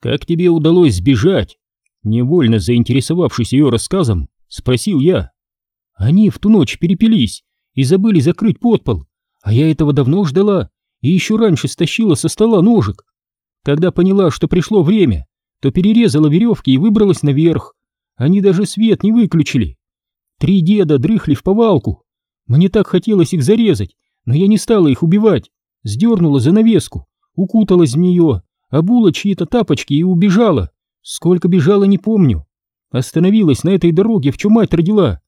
«Как тебе удалось сбежать?» Невольно заинтересовавшись ее рассказом, спросил я. «Они в ту ночь перепились и забыли закрыть подпол, а я этого давно ждала и еще раньше стащила со стола ножик. Когда поняла, что пришло время, то перерезала веревки и выбралась наверх. Они даже свет не выключили. Три деда дрыхли в повалку. Мне так хотелось их зарезать, но я не стала их убивать. Сдернула занавеску, укуталась в нее, обула чьи-то тапочки и убежала. Сколько бежала, не помню. Остановилась на этой дороге, в чем мать родила.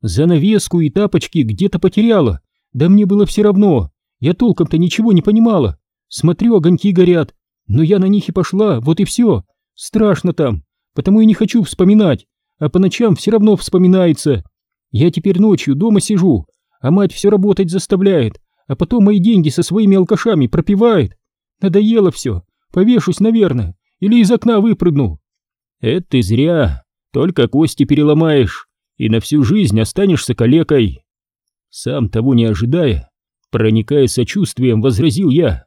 Занавеску и тапочки где-то потеряла. Да мне было все равно. Я толком-то ничего не понимала. Смотрю, огоньки горят. Но я на них и пошла, вот и все. Страшно там, потому и не хочу вспоминать. А по ночам все равно вспоминается. Я теперь ночью дома сижу, а мать все работать заставляет, а потом мои деньги со своими алкашами пропивает. Надоело все. Повешусь, наверное, или из окна выпрыгну. Это ты зря, только кости переломаешь и на всю жизнь останешься калекой. Сам того не ожидая, проникая сочувствием, возразил я.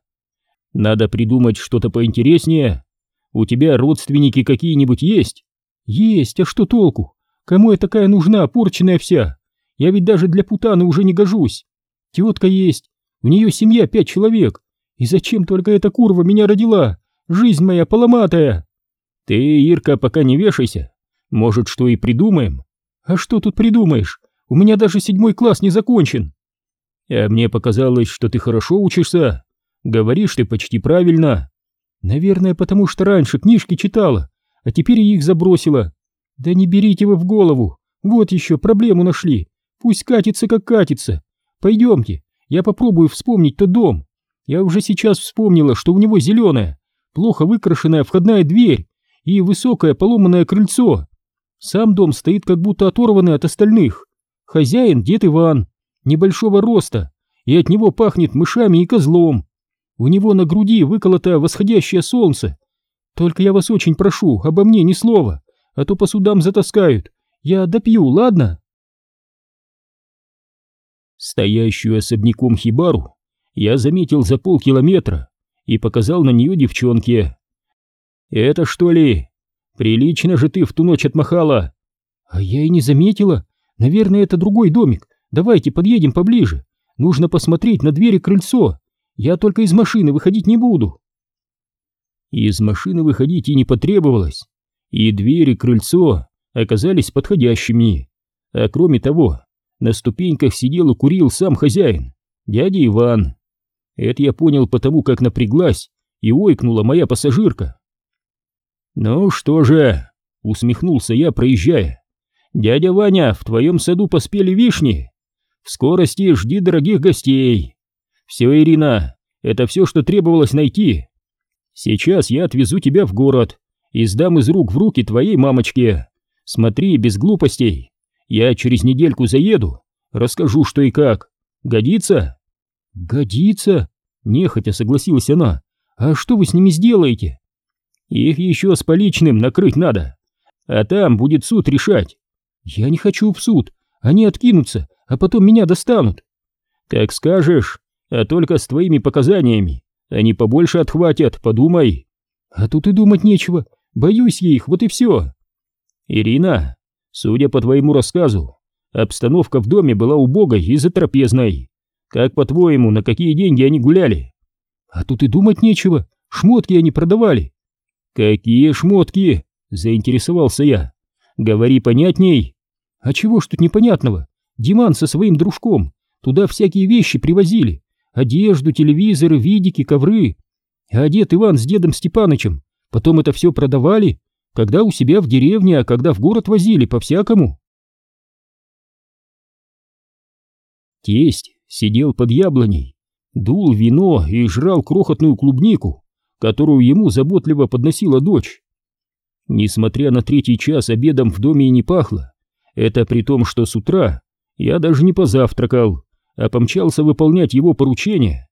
Надо придумать что-то поинтереснее. У тебя родственники какие-нибудь есть? Есть, а что толку? Кому я такая нужна, порченная вся? Я ведь даже для путаны уже не гожусь. Тетка есть, у нее семья пять человек, и зачем только эта курва меня родила? Жизнь моя поломатая. Ты, Ирка, пока не вешайся. Может, что и придумаем? А что тут придумаешь? У меня даже седьмой класс не закончен. А мне показалось, что ты хорошо учишься. Говоришь ты почти правильно. Наверное, потому что раньше книжки читала, а теперь их забросила. Да не берите вы в голову. Вот еще проблему нашли. Пусть катится, как катится. Пойдемте, я попробую вспомнить тот дом. Я уже сейчас вспомнила, что у него зеленая, плохо выкрашенная входная дверь и высокое поломанное крыльцо. Сам дом стоит как будто оторванный от остальных. Хозяин дед Иван, небольшого роста, и от него пахнет мышами и козлом. У него на груди выколото восходящее солнце. Только я вас очень прошу, обо мне ни слова, а то по судам затаскают. Я допью, ладно? Стоящую особняком хибару я заметил за полкилометра и показал на нее девчонке. «Это что ли? Прилично же ты в ту ночь отмахала!» «А я и не заметила. Наверное, это другой домик. Давайте подъедем поближе. Нужно посмотреть на двери крыльцо. Я только из машины выходить не буду». Из машины выходить и не потребовалось, и двери крыльцо оказались подходящими. А кроме того, на ступеньках сидел и курил сам хозяин, дядя Иван. Это я понял потому, как напряглась и ойкнула моя пассажирка. «Ну что же», — усмехнулся я, проезжая, — «дядя Ваня, в твоем саду поспели вишни. В скорости жди дорогих гостей. Все, Ирина, это все, что требовалось найти. Сейчас я отвезу тебя в город и сдам из рук в руки твоей мамочке. Смотри, без глупостей. Я через недельку заеду, расскажу, что и как. Годится?» «Годится?» — нехотя согласилась она. «А что вы с ними сделаете?» «Их еще с поличным накрыть надо, а там будет суд решать». «Я не хочу в суд, они откинутся, а потом меня достанут». «Как скажешь, а только с твоими показаниями. Они побольше отхватят, подумай». «А тут и думать нечего, боюсь я их, вот и все». «Ирина, Судя по твоему рассказу, обстановка в доме была убогой и затрапезной. Как по-твоему, на какие деньги они гуляли? А тут и думать нечего, шмотки они продавали. Какие шмотки? Заинтересовался я. Говори понятней. А чего ж тут непонятного? Диман со своим дружком туда всякие вещи привозили. Одежду, телевизоры, видики, ковры. А дед Иван с дедом Степанычем потом это все продавали когда у себя в деревне, а когда в город возили по-всякому. Тесть сидел под яблоней, дул вино и жрал крохотную клубнику, которую ему заботливо подносила дочь. Несмотря на третий час обедом в доме и не пахло, это при том, что с утра я даже не позавтракал, а помчался выполнять его поручения.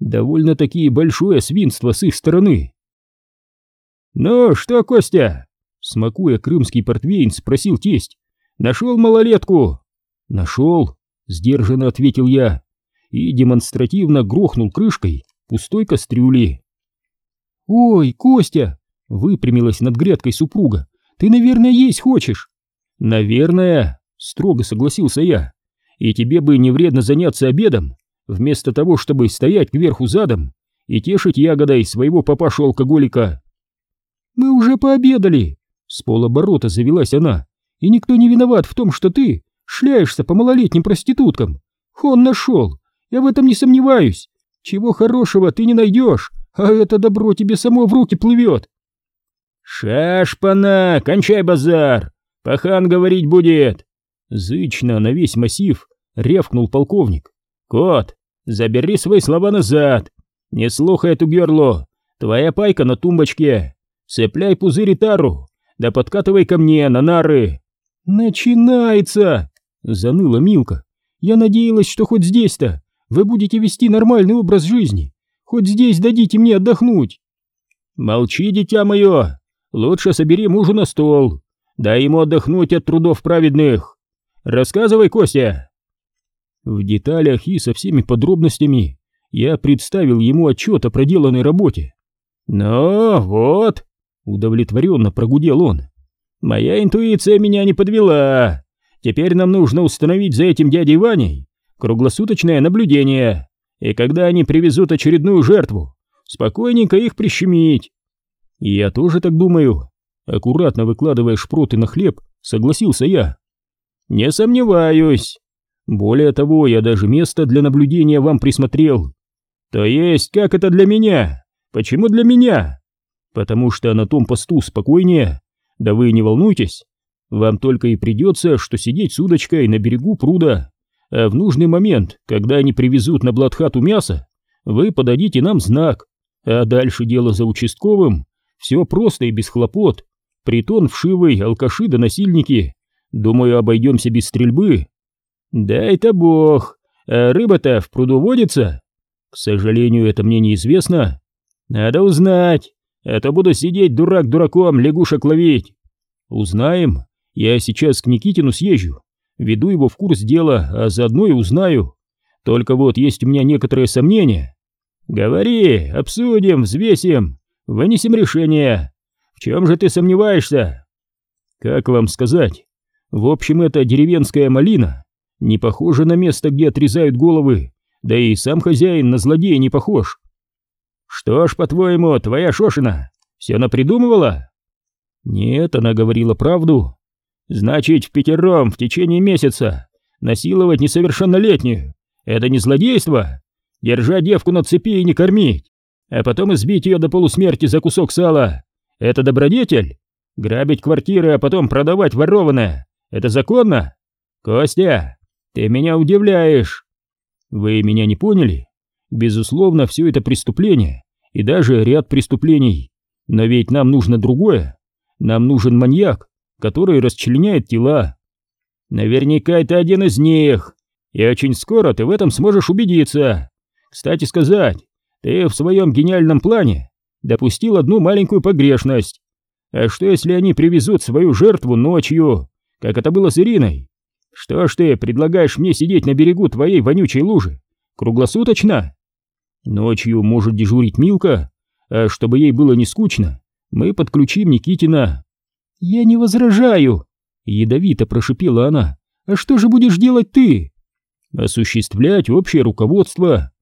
Довольно-таки большое свинство с их стороны. «Ну что, Костя?» Смакуя крымский портвейн, спросил тесть. «Нашел малолетку?» «Нашел», — сдержанно ответил я и демонстративно грохнул крышкой пустой кастрюли. «Ой, Костя, Выпрямилась над грядкой супруга. «Ты, наверное, есть хочешь?» «Наверное», — строго согласился я. «И тебе бы не вредно заняться обедом, вместо того, чтобы стоять кверху задом и тешить ягодой своего папашу-алкоголика». «Мы уже пообедали», — с полоборота завелась она. «И никто не виноват в том, что ты шляешься по малолетним проституткам. Он нашел, я в этом не сомневаюсь. Чего хорошего ты не найдешь, а это добро тебе само в руки плывет». «Шашпана, кончай базар! Пахан говорить будет!» Зычно на весь массив рявкнул полковник. «Кот, забери свои слова назад! Не слухай эту герлу! Твоя пайка на тумбочке! Цепляй пузырь и тару, да подкатывай ко мне на нары!» «Начинается!» — заныла Милка. «Я надеялась, что хоть здесь-то вы будете вести нормальный образ жизни, хоть здесь дадите мне отдохнуть!» «Молчи, дитя мое! Лучше собери мужу на стол, дай ему отдохнуть от трудов праведных. Рассказывай, Костя!» В деталях и со всеми подробностями я представил ему отчет о проделанной работе. «Ну, вот!» — удовлетворенно прогудел он. «Моя интуиция меня не подвела. Теперь нам нужно установить за этим дядей Ваней круглосуточное наблюдение, и когда они привезут очередную жертву, спокойненько их прищемить. «Я тоже так думаю». Аккуратно выкладывая шпроты на хлеб, согласился я. «Не сомневаюсь. Более того, я даже место для наблюдения вам присмотрел. То есть, как это для меня? Почему для меня? Потому что на том посту спокойнее. Да вы не волнуйтесь. Вам только и придется, что сидеть с удочкой на берегу пруда. А в нужный момент, когда они привезут на Бладхату мясо, вы подадите нам знак. А дальше дело за участковым все просто и без хлопот. Притон вшивый, алкаши да насильники. Думаю, обойдемся без стрельбы. Дай-то бог. А рыба-то в пруду водится? К сожалению, это мне неизвестно. Надо узнать. А то буду сидеть дурак дураком, лягушек ловить. Узнаем. Я сейчас к Никитину съезжу. Веду его в курс дела, а заодно и узнаю. Только вот есть у меня некоторые сомнения. Говори, обсудим, взвесим. Вынесем решение. В чем же ты сомневаешься? Как вам сказать? В общем, это деревенская малина. Не похожа на место, где отрезают головы. Да и сам хозяин на злодея не похож. Что ж, по-твоему, твоя Шошина все напридумывала? Нет, она говорила правду. Значит, в пятером в течение месяца насиловать несовершеннолетнюю — это не злодейство? Держать девку на цепи и не кормить? а потом избить ее до полусмерти за кусок сала. Это добродетель? Грабить квартиры, а потом продавать ворованное. Это законно? Костя, ты меня удивляешь. Вы меня не поняли? Безусловно, все это преступление, и даже ряд преступлений. Но ведь нам нужно другое. Нам нужен маньяк, который расчленяет тела. Наверняка это один из них. И очень скоро ты в этом сможешь убедиться. Кстати сказать, ты в своем гениальном плане допустил одну маленькую погрешность. А что, если они привезут свою жертву ночью, как это было с Ириной? Что ж ты предлагаешь мне сидеть на берегу твоей вонючей лужи? Круглосуточно? Ночью может дежурить Милка, а чтобы ей было не скучно, мы подключим Никитина. Я не возражаю, ядовито прошипела она. А что же будешь делать ты? Осуществлять общее руководство.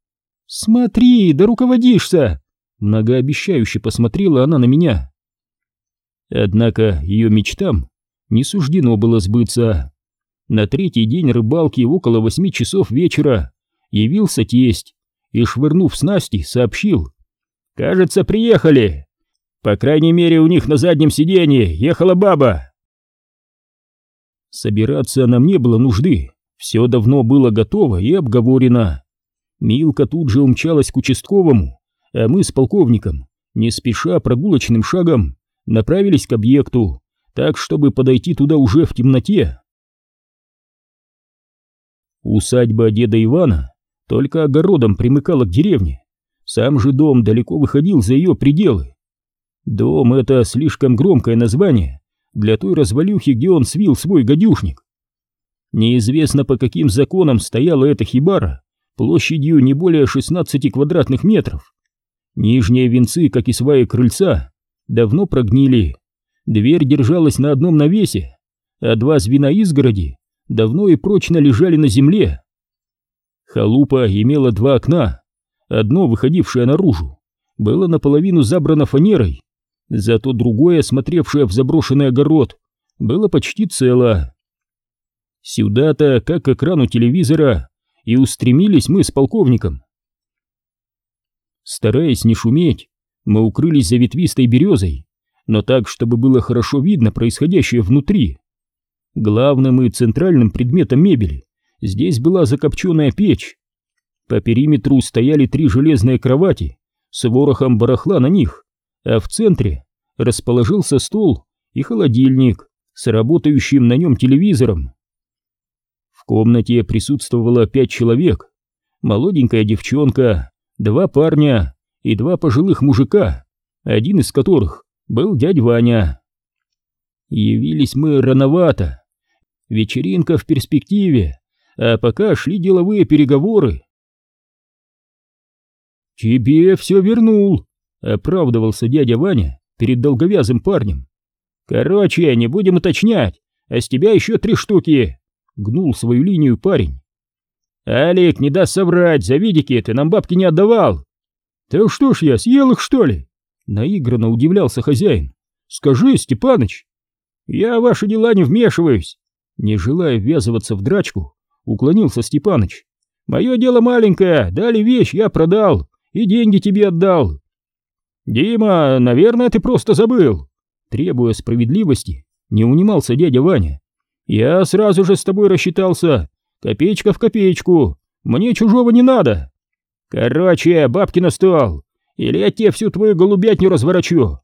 «Смотри, да руководишься!» Многообещающе посмотрела она на меня. Однако ее мечтам не суждено было сбыться. На третий день рыбалки около восьми часов вечера явился тесть и, швырнув снасти, сообщил. «Кажется, приехали. По крайней мере, у них на заднем сиденье ехала баба». Собираться нам не было нужды, все давно было готово и обговорено. Милка тут же умчалась к участковому, а мы с полковником, не спеша прогулочным шагом, направились к объекту, так, чтобы подойти туда уже в темноте. Усадьба деда Ивана только огородом примыкала к деревне, сам же дом далеко выходил за ее пределы. Дом — это слишком громкое название для той развалюхи, где он свил свой гадюшник. Неизвестно, по каким законам стояла эта хибара, площадью не более 16 квадратных метров. Нижние венцы, как и сваи крыльца, давно прогнили. Дверь держалась на одном навесе, а два звена изгороди давно и прочно лежали на земле. Халупа имела два окна, одно, выходившее наружу, было наполовину забрано фанерой, зато другое, смотревшее в заброшенный огород, было почти цело. Сюда-то, как к экрану телевизора, и устремились мы с полковником. Стараясь не шуметь, мы укрылись за ветвистой березой, но так, чтобы было хорошо видно происходящее внутри. Главным и центральным предметом мебели здесь была закопченная печь. По периметру стояли три железные кровати с ворохом барахла на них, а в центре расположился стол и холодильник с работающим на нем телевизором. В комнате присутствовало пять человек, молоденькая девчонка, два парня и два пожилых мужика, один из которых был дядь Ваня. Явились мы рановато. Вечеринка в перспективе, а пока шли деловые переговоры. «Тебе все вернул», — оправдывался дядя Ваня перед долговязым парнем. «Короче, не будем уточнять, а с тебя еще три штуки», — гнул свою линию парень. «Алик, не даст соврать, за видики ты нам бабки не отдавал». «Да что ж я, съел их, что ли?» Наигранно удивлялся хозяин. «Скажи, Степаныч!» «Я в ваши дела не вмешиваюсь!» Не желая ввязываться в драчку, уклонился Степаныч. «Мое дело маленькое, дали вещь, я продал, и деньги тебе отдал». «Дима, наверное, ты просто забыл!» Требуя справедливости, не унимался дядя Ваня. «Я сразу же с тобой рассчитался, копеечка в копеечку, мне чужого не надо!» «Короче, бабки на или я тебе всю твою голубятню разворочу!»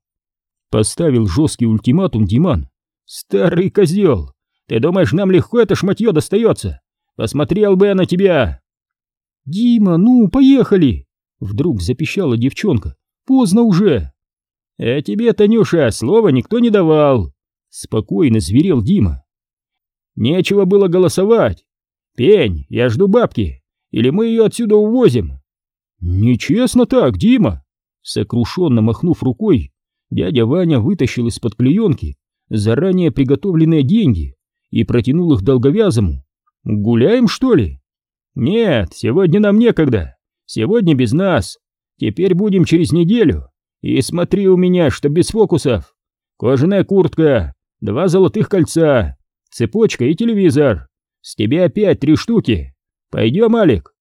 Поставил жесткий ультиматум Диман. «Старый козел! Ты думаешь, нам легко это шматье достается? Посмотрел бы я на тебя!» «Дима, ну, поехали!» Вдруг запищала девчонка. «Поздно уже!» «А тебе, Танюша, слова никто не давал!» Спокойно зверел Дима. «Нечего было голосовать! Пень, я жду бабки, или мы ее отсюда увозим!» «Нечестно так, Дима!» Сокрушенно махнув рукой, дядя Ваня вытащил из-под клеенки заранее приготовленные деньги и протянул их долговязому. «Гуляем, что ли?» «Нет, сегодня нам некогда. Сегодня без нас. Теперь будем через неделю. И смотри у меня, что без фокусов. Кожаная куртка, два золотых кольца, цепочка и телевизор. С тебя опять три штуки. Пойдем, Алик?»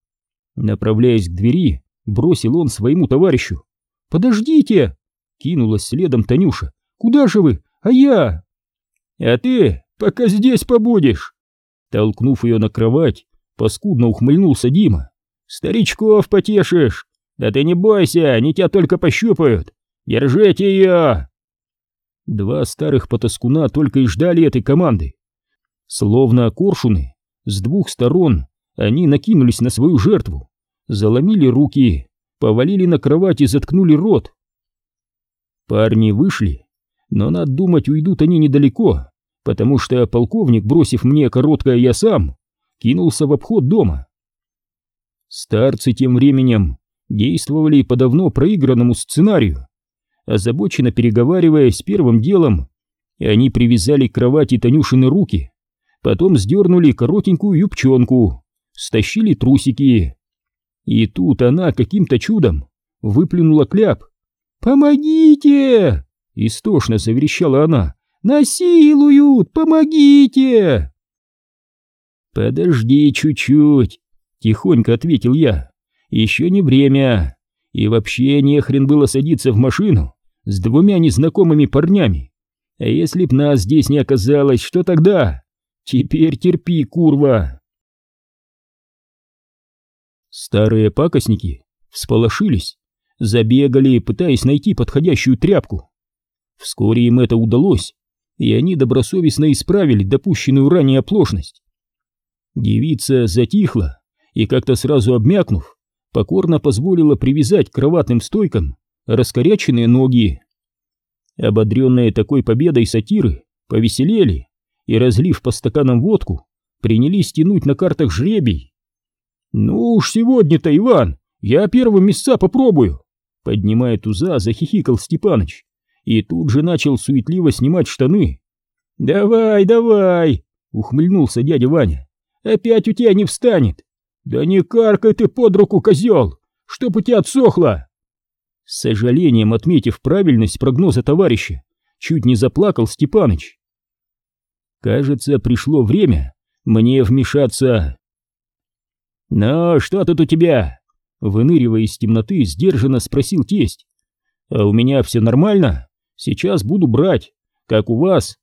Направляясь к двери, бросил он своему товарищу. «Подождите!» — кинулась следом Танюша. «Куда же вы? А я?» «А ты пока здесь побудешь!» Толкнув ее на кровать, паскудно ухмыльнулся Дима. «Старичков потешишь! Да ты не бойся, они тебя только пощупают! Держите ее!» Два старых потаскуна только и ждали этой команды. Словно коршуны, с двух сторон они накинулись на свою жертву, заломили руки, повалили на кровать и заткнули рот. Парни вышли, но, надо думать, уйдут они недалеко, потому что полковник, бросив мне короткое «я сам», кинулся в обход дома. Старцы тем временем действовали по давно проигранному сценарию, озабоченно переговариваясь первым делом, они привязали к кровати Танюшины руки, потом сдернули коротенькую юбчонку, стащили трусики, и тут она каким-то чудом выплюнула кляп. «Помогите!» — истошно заверещала она. «Насилуют! Помогите!» «Подожди чуть-чуть!» — тихонько ответил я. «Еще не время. И вообще не хрен было садиться в машину с двумя незнакомыми парнями. А если б нас здесь не оказалось, что тогда? Теперь терпи, курва!» Старые пакостники всполошились, забегали, пытаясь найти подходящую тряпку. Вскоре им это удалось, и они добросовестно исправили допущенную ранее оплошность. Девица затихла и, как-то сразу обмякнув, покорно позволила привязать к кроватным стойкам раскоряченные ноги. Ободренные такой победой сатиры повеселели и, разлив по стаканам водку, принялись тянуть на картах жребий. «Ну уж сегодня-то, Иван, я первым места попробую!» Поднимая туза, захихикал Степаныч. и тут же начал суетливо снимать штаны. «Давай, давай!» — ухмыльнулся дядя Ваня. «Опять у тебя не встанет!» «Да не каркай ты под руку, козел! Чтоб у тебя отсохло!» С сожалением отметив правильность прогноза товарища, чуть не заплакал Степаныч. Кажется, пришло время мне вмешаться. «Ну, что тут у тебя?» Выныривая из темноты, сдержанно спросил тесть. «А у меня все нормально. Сейчас буду брать. Как у вас?»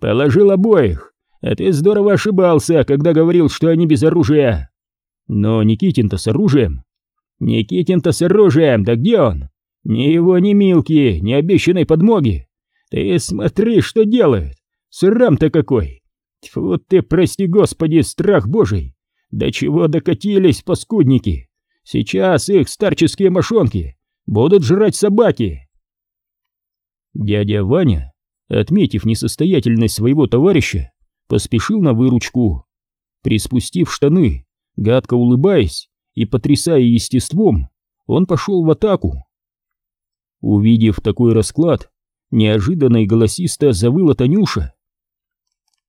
«Положил обоих. А ты здорово ошибался, когда говорил, что они без оружия». «Но Никитин-то с оружием». «Никитин-то с оружием, да где он? Ни его, ни Милки, ни обещанной подмоги. Ты смотри, что делает. Срам-то какой. Тьфу ты, прости господи, страх божий. До чего докатились паскудники. Сейчас их старческие мошонки будут жрать собаки. Дядя Ваня, отметив несостоятельность своего товарища, поспешил на выручку. Приспустив штаны, гадко улыбаясь и потрясая естеством, он пошел в атаку. Увидев такой расклад, неожиданно и голосисто завыла Танюша.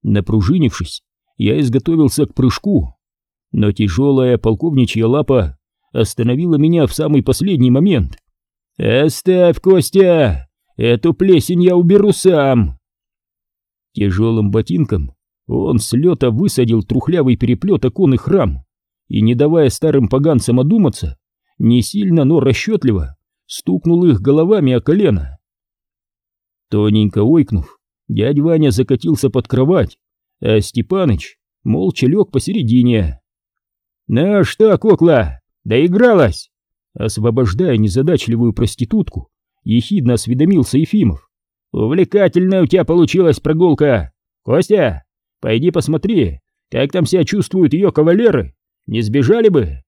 Напружинившись, я изготовился к прыжку, но тяжелая полковничья лапа остановила меня в самый последний момент. «Оставь, Костя! Эту плесень я уберу сам!» Тяжелым ботинком он с лета высадил трухлявый переплет оконных рам и, не давая старым поганцам одуматься, не сильно, но расчетливо стукнул их головами о колено. Тоненько ойкнув, дядь Ваня закатился под кровать, а Степаныч молча лег посередине. «Ну что, кукла, доигралась?» Освобождая незадачливую проститутку, ехидно осведомился Ефимов. «Увлекательная у тебя получилась прогулка! Костя, пойди посмотри, как там себя чувствуют ее кавалеры, не сбежали бы?»